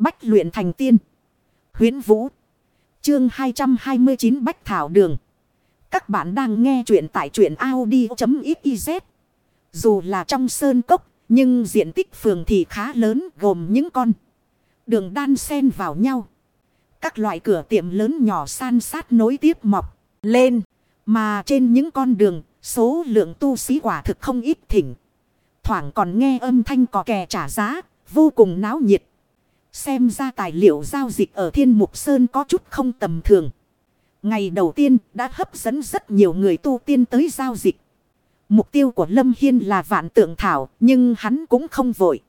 Bách luyện thành tiên. Huyến Vũ. Chương 229 Bách Thảo Đường. Các bạn đang nghe truyện tại truyện Audi.xyz. Dù là trong sơn cốc, nhưng diện tích phường thì khá lớn gồm những con. Đường đan xen vào nhau. Các loại cửa tiệm lớn nhỏ san sát nối tiếp mọc lên. Mà trên những con đường, số lượng tu sĩ quả thực không ít thỉnh. Thoảng còn nghe âm thanh cò kè trả giá, vô cùng náo nhiệt. Xem ra tài liệu giao dịch ở Thiên Mục Sơn có chút không tầm thường. Ngày đầu tiên đã hấp dẫn rất nhiều người tu tiên tới giao dịch. Mục tiêu của Lâm Hiên là vạn tượng thảo nhưng hắn cũng không vội.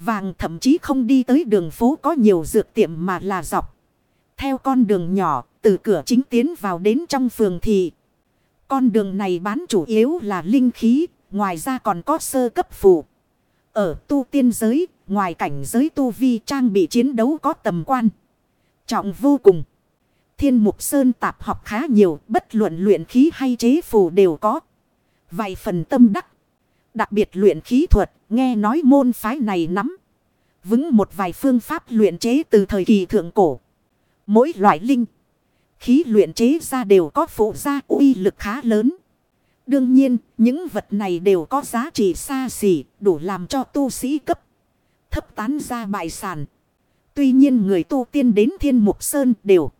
Vàng thậm chí không đi tới đường phố có nhiều dược tiệm mà là dọc. Theo con đường nhỏ từ cửa chính tiến vào đến trong phường thị. Con đường này bán chủ yếu là linh khí, ngoài ra còn có sơ cấp phù. Ở tu tiên giới, ngoài cảnh giới tu vi trang bị chiến đấu có tầm quan. Trọng vô cùng. Thiên mục sơn tạp học khá nhiều, bất luận luyện khí hay chế phù đều có. Vài phần tâm đắc. Đặc biệt luyện khí thuật, nghe nói môn phái này nắm. Vững một vài phương pháp luyện chế từ thời kỳ thượng cổ. Mỗi loại linh. Khí luyện chế ra đều có phụ gia uy lực khá lớn. Đương nhiên, những vật này đều có giá trị xa xỉ, đủ làm cho tu sĩ cấp. Thấp tán ra bại sản. Tuy nhiên người tu tiên đến thiên mục sơn đều.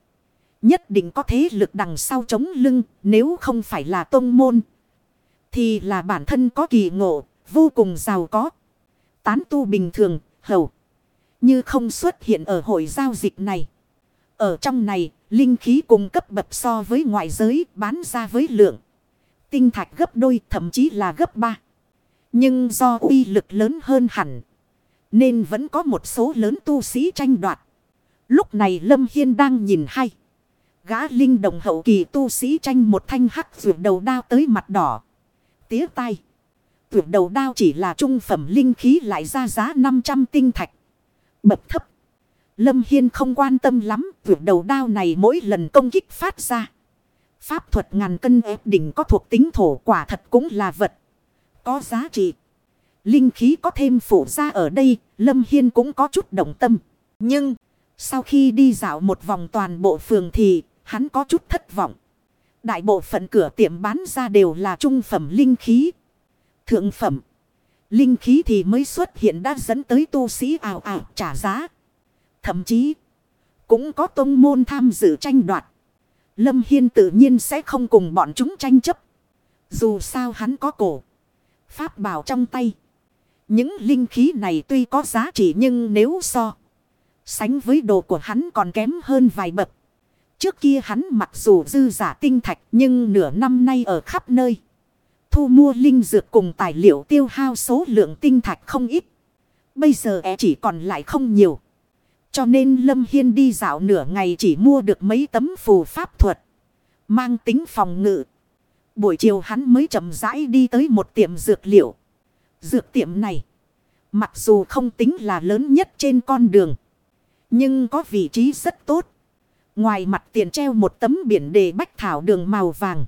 Nhất định có thế lực đằng sau chống lưng, nếu không phải là tông môn. Thì là bản thân có kỳ ngộ, vô cùng giàu có. Tán tu bình thường, hầu. Như không xuất hiện ở hội giao dịch này. Ở trong này, linh khí cung cấp bậc so với ngoại giới bán ra với lượng. Tinh thạch gấp đôi thậm chí là gấp ba. Nhưng do uy lực lớn hơn hẳn. Nên vẫn có một số lớn tu sĩ tranh đoạt. Lúc này Lâm Hiên đang nhìn hay. Gã linh đồng hậu kỳ tu sĩ tranh một thanh hắc vượt đầu đao tới mặt đỏ. Tía tay. Vượt đầu đao chỉ là trung phẩm linh khí lại ra giá 500 tinh thạch. Bậc thấp. Lâm Hiên không quan tâm lắm, vượt đầu đao này mỗi lần công kích phát ra. Pháp thuật ngàn cân ép đỉnh có thuộc tính thổ quả thật cũng là vật. Có giá trị. Linh khí có thêm phủ ra ở đây, Lâm Hiên cũng có chút động tâm. Nhưng, sau khi đi dạo một vòng toàn bộ phường thì, hắn có chút thất vọng. Đại bộ phận cửa tiệm bán ra đều là trung phẩm linh khí. Thượng phẩm. Linh khí thì mới xuất hiện đã dẫn tới tu sĩ ảo ảo trả giá. Thậm chí, cũng có tông môn tham dự tranh đoạt. Lâm Hiên tự nhiên sẽ không cùng bọn chúng tranh chấp. Dù sao hắn có cổ. Pháp bảo trong tay. Những linh khí này tuy có giá trị nhưng nếu so. Sánh với đồ của hắn còn kém hơn vài bậc. Trước kia hắn mặc dù dư giả tinh thạch nhưng nửa năm nay ở khắp nơi. Thu mua linh dược cùng tài liệu tiêu hao số lượng tinh thạch không ít. Bây giờ e chỉ còn lại không nhiều. Cho nên Lâm Hiên đi dạo nửa ngày chỉ mua được mấy tấm phù pháp thuật. Mang tính phòng ngự. Buổi chiều hắn mới chậm rãi đi tới một tiệm dược liệu. Dược tiệm này. Mặc dù không tính là lớn nhất trên con đường. Nhưng có vị trí rất tốt. Ngoài mặt tiền treo một tấm biển đề bách thảo đường màu vàng.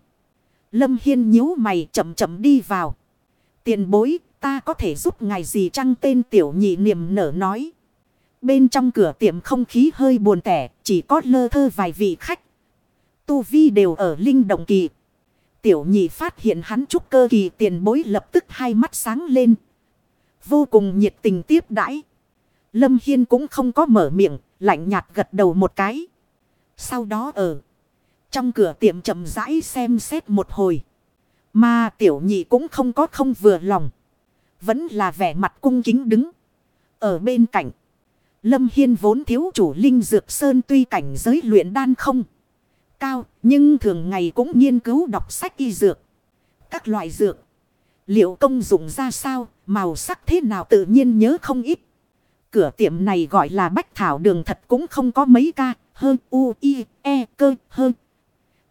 Lâm Hiên nhíu mày chậm chậm đi vào. Tiền bối, ta có thể giúp ngài gì chăng tên tiểu nhị niềm nở nói. Bên trong cửa tiệm không khí hơi buồn tẻ, chỉ có lơ thơ vài vị khách. Tu vi đều ở linh động kỳ. Tiểu nhị phát hiện hắn trúc cơ kỳ tiền bối lập tức hai mắt sáng lên. Vô cùng nhiệt tình tiếp đãi. Lâm Hiên cũng không có mở miệng, lạnh nhạt gật đầu một cái. Sau đó ở trong cửa tiệm chậm rãi xem xét một hồi. Mà tiểu nhị cũng không có không vừa lòng. Vẫn là vẻ mặt cung kính đứng. Ở bên cạnh. Lâm Hiên vốn thiếu chủ linh dược sơn tuy cảnh giới luyện đan không cao, nhưng thường ngày cũng nghiên cứu đọc sách y dược. Các loại dược, liệu công dụng ra sao, màu sắc thế nào tự nhiên nhớ không ít. Cửa tiệm này gọi là bách thảo đường thật cũng không có mấy ca, hơn u, i, e, cơ, hơn.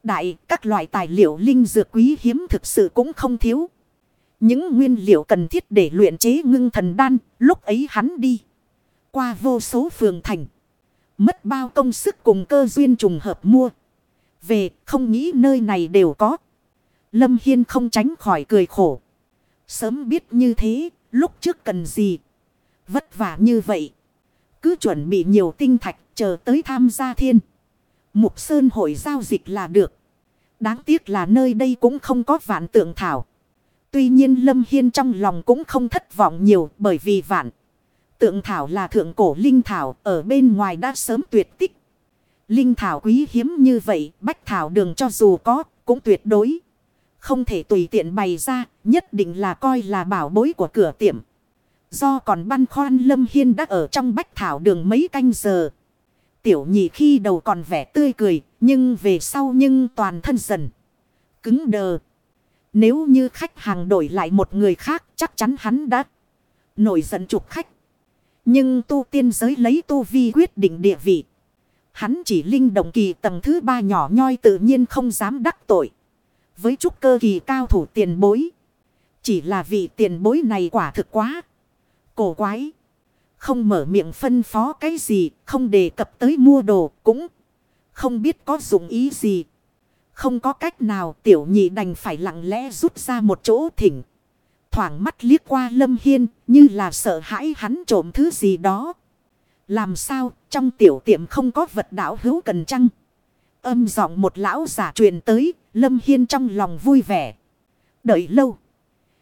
Đại, các loại tài liệu linh dược quý hiếm thực sự cũng không thiếu. Những nguyên liệu cần thiết để luyện chế ngưng thần đan, lúc ấy hắn đi qua vô số phường thành. Mất bao công sức cùng cơ duyên trùng hợp mua. Về không nghĩ nơi này đều có. Lâm Hiên không tránh khỏi cười khổ. Sớm biết như thế, lúc trước cần gì. Vất vả như vậy. Cứ chuẩn bị nhiều tinh thạch chờ tới tham gia thiên. Mục Sơn hội giao dịch là được. Đáng tiếc là nơi đây cũng không có vạn tượng thảo. Tuy nhiên Lâm Hiên trong lòng cũng không thất vọng nhiều bởi vì vạn. Tượng thảo là thượng cổ linh thảo ở bên ngoài đã sớm tuyệt tích. Linh thảo quý hiếm như vậy, bách thảo đường cho dù có, cũng tuyệt đối. Không thể tùy tiện bày ra, nhất định là coi là bảo bối của cửa tiệm. Do còn băn khoăn Lâm Hiên đã ở trong bách thảo đường mấy canh giờ. Tiểu nhị khi đầu còn vẻ tươi cười, nhưng về sau nhưng toàn thân dần. Cứng đờ. Nếu như khách hàng đổi lại một người khác, chắc chắn hắn đã nổi giận chụp khách. Nhưng tu tiên giới lấy tu vi quyết định địa vị. Hắn chỉ linh động kỳ tầng thứ ba nhỏ nhoi tự nhiên không dám đắc tội. Với chút cơ kỳ cao thủ tiền bối. Chỉ là vị tiền bối này quả thực quá. Cổ quái. Không mở miệng phân phó cái gì. Không đề cập tới mua đồ, cũng. Không biết có dụng ý gì. Không có cách nào tiểu nhị đành phải lặng lẽ rút ra một chỗ thỉnh. Thoảng mắt liếc qua lâm hiên như là sợ hãi hắn trộm thứ gì đó. Làm sao trong tiểu tiệm không có vật đảo hữu cần chăng? Âm giọng một lão giả truyền tới, Lâm Hiên trong lòng vui vẻ. Đợi lâu.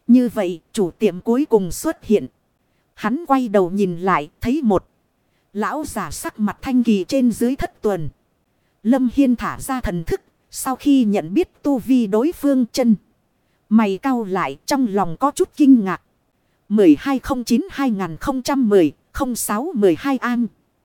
Như vậy, chủ tiệm cuối cùng xuất hiện. Hắn quay đầu nhìn lại, thấy một lão giả sắc mặt thanh kỳ trên dưới thất tuần. Lâm Hiên thả ra thần thức, sau khi nhận biết tu vi đối phương chân. Mày cau lại trong lòng có chút kinh ngạc. 1209-2010-06-12 An